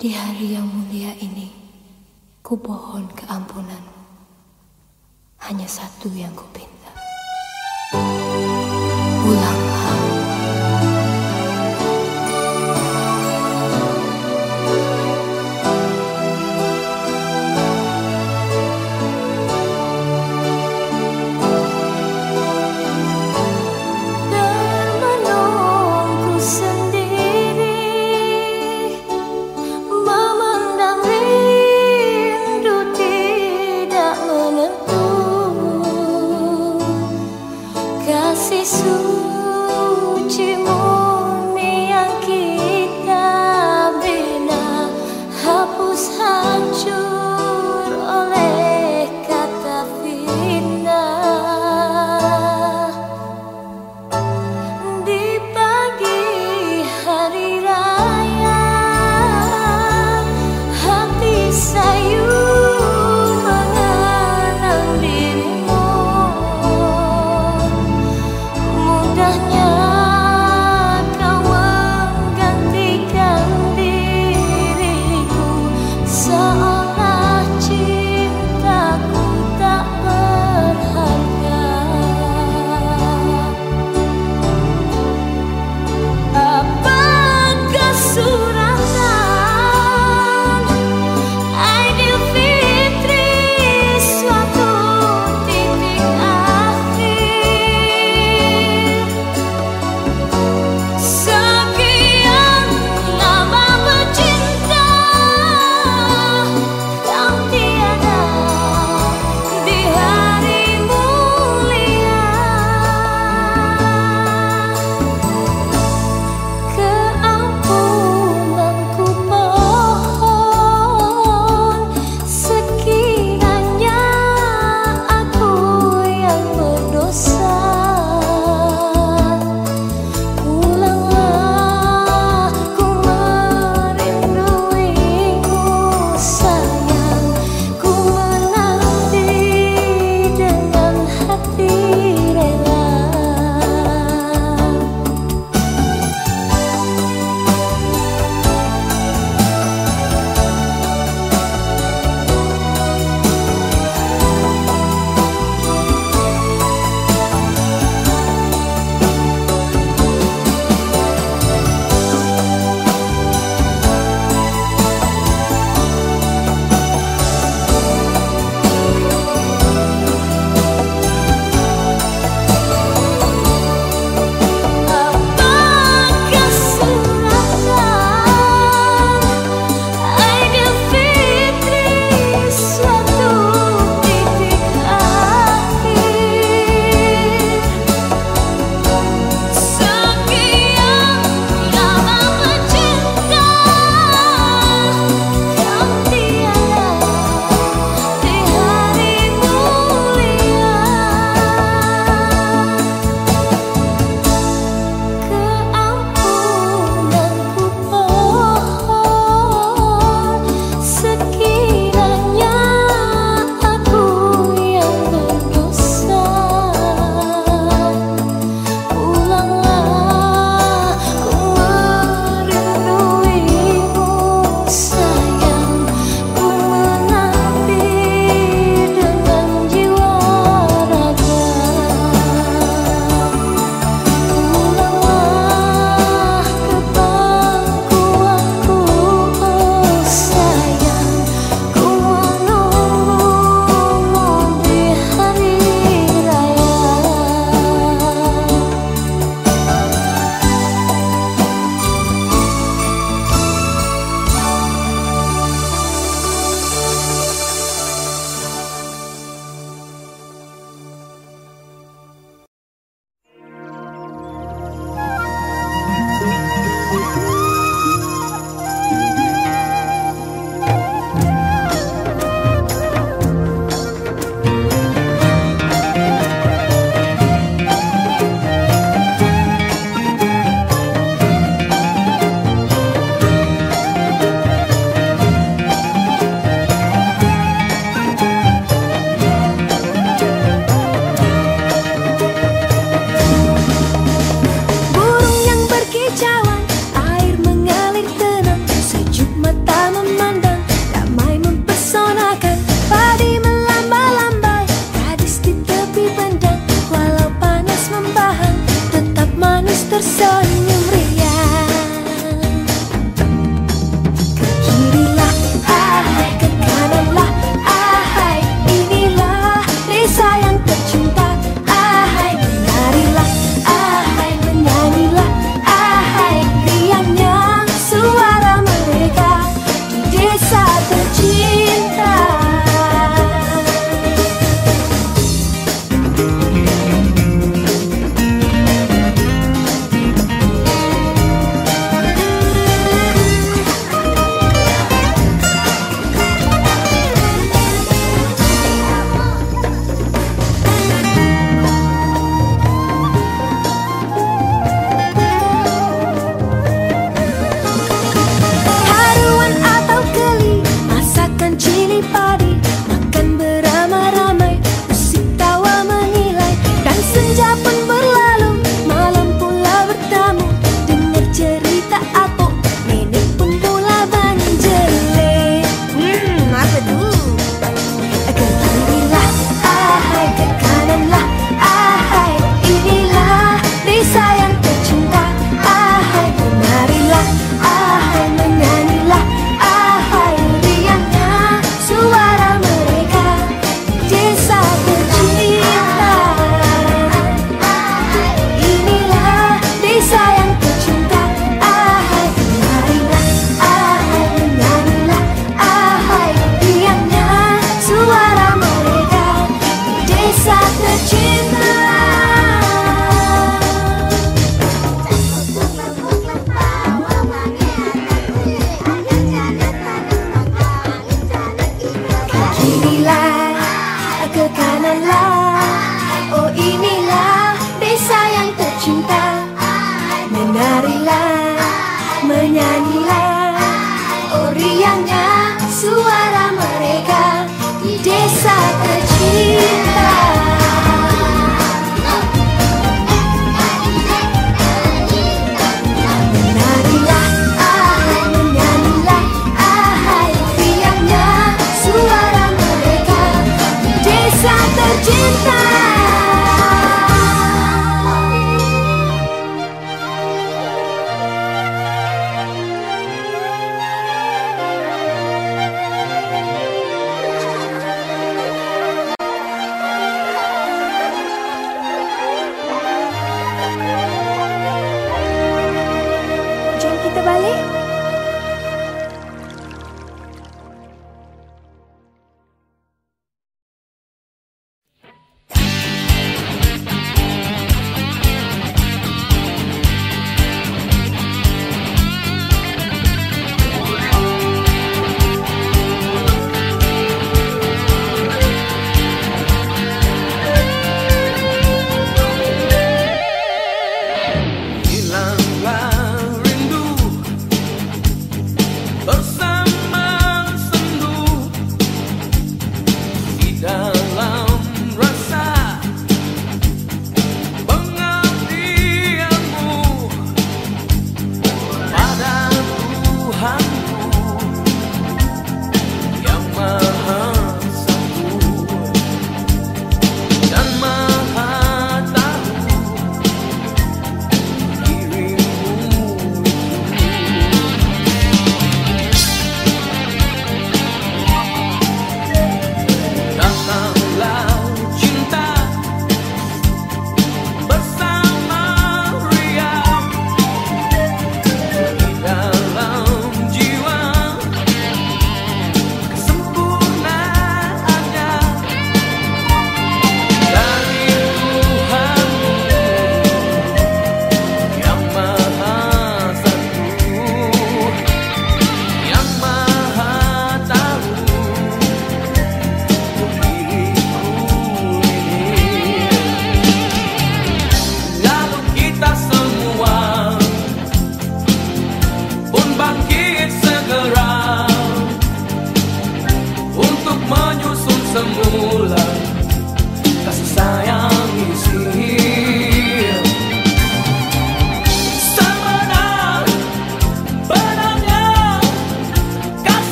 Di hari yang mulia ini, ku pohon keampunan. Hanya satu yang ku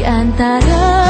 di antara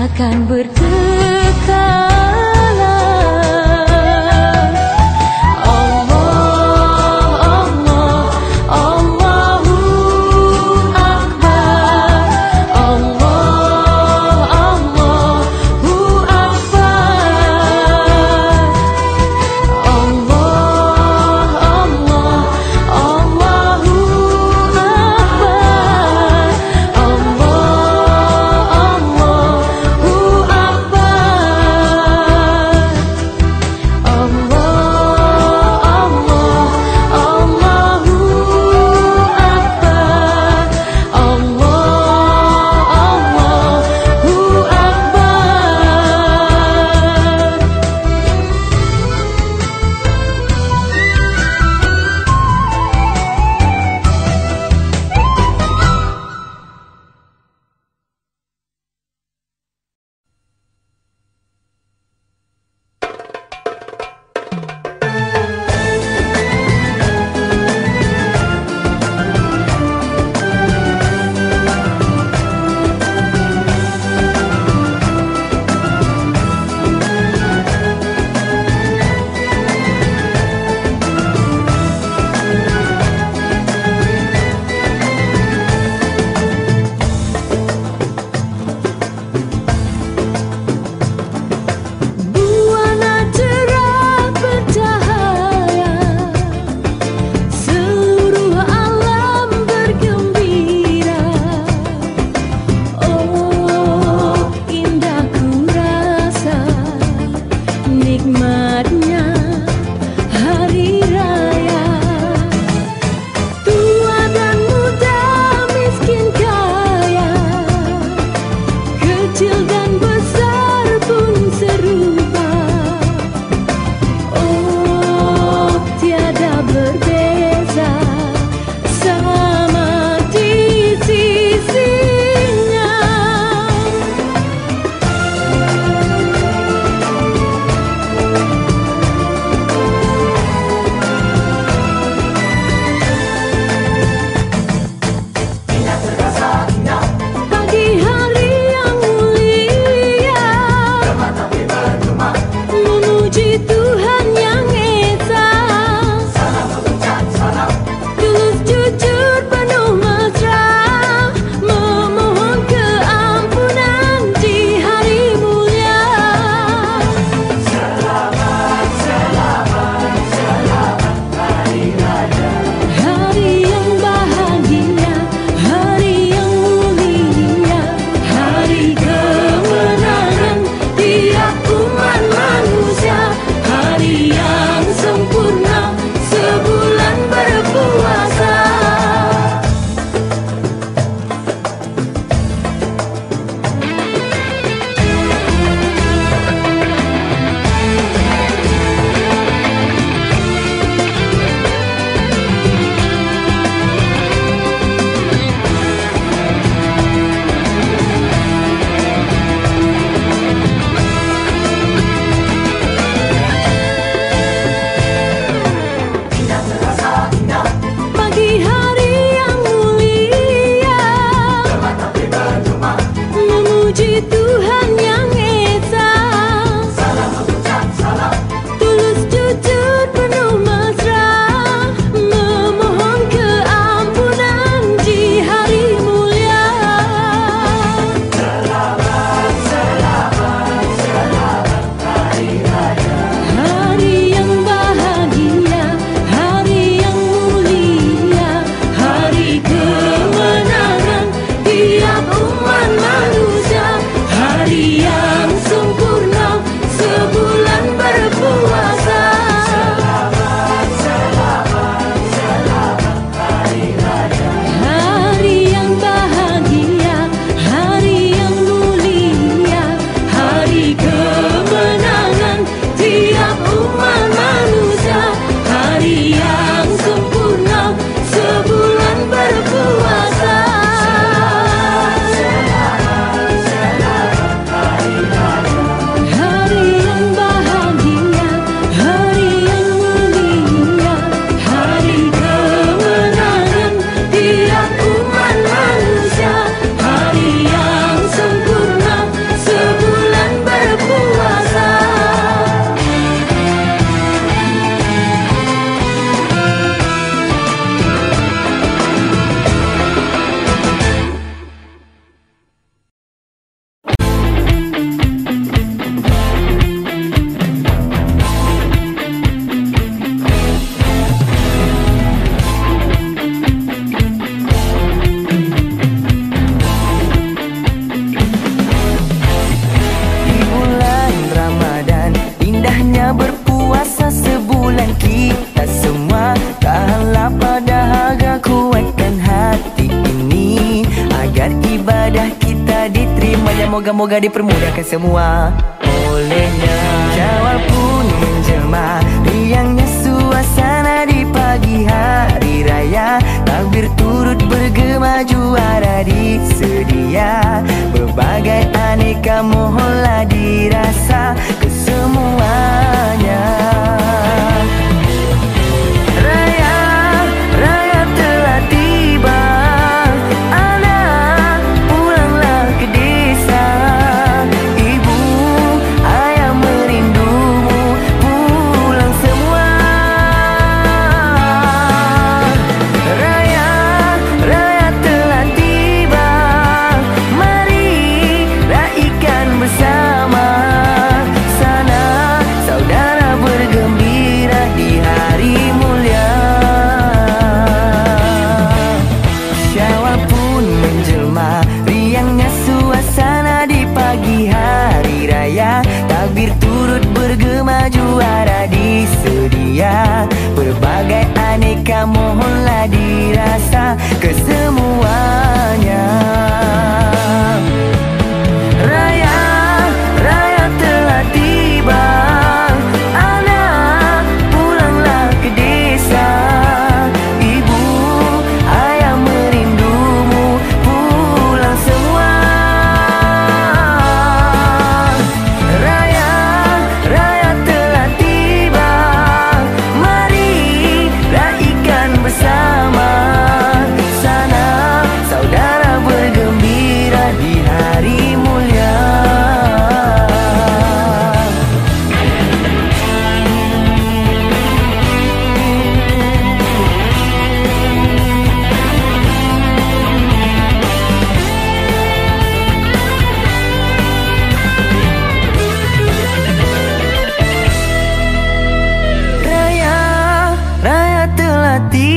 akan berkekalan Moga-moga dipermudahkan semua ti.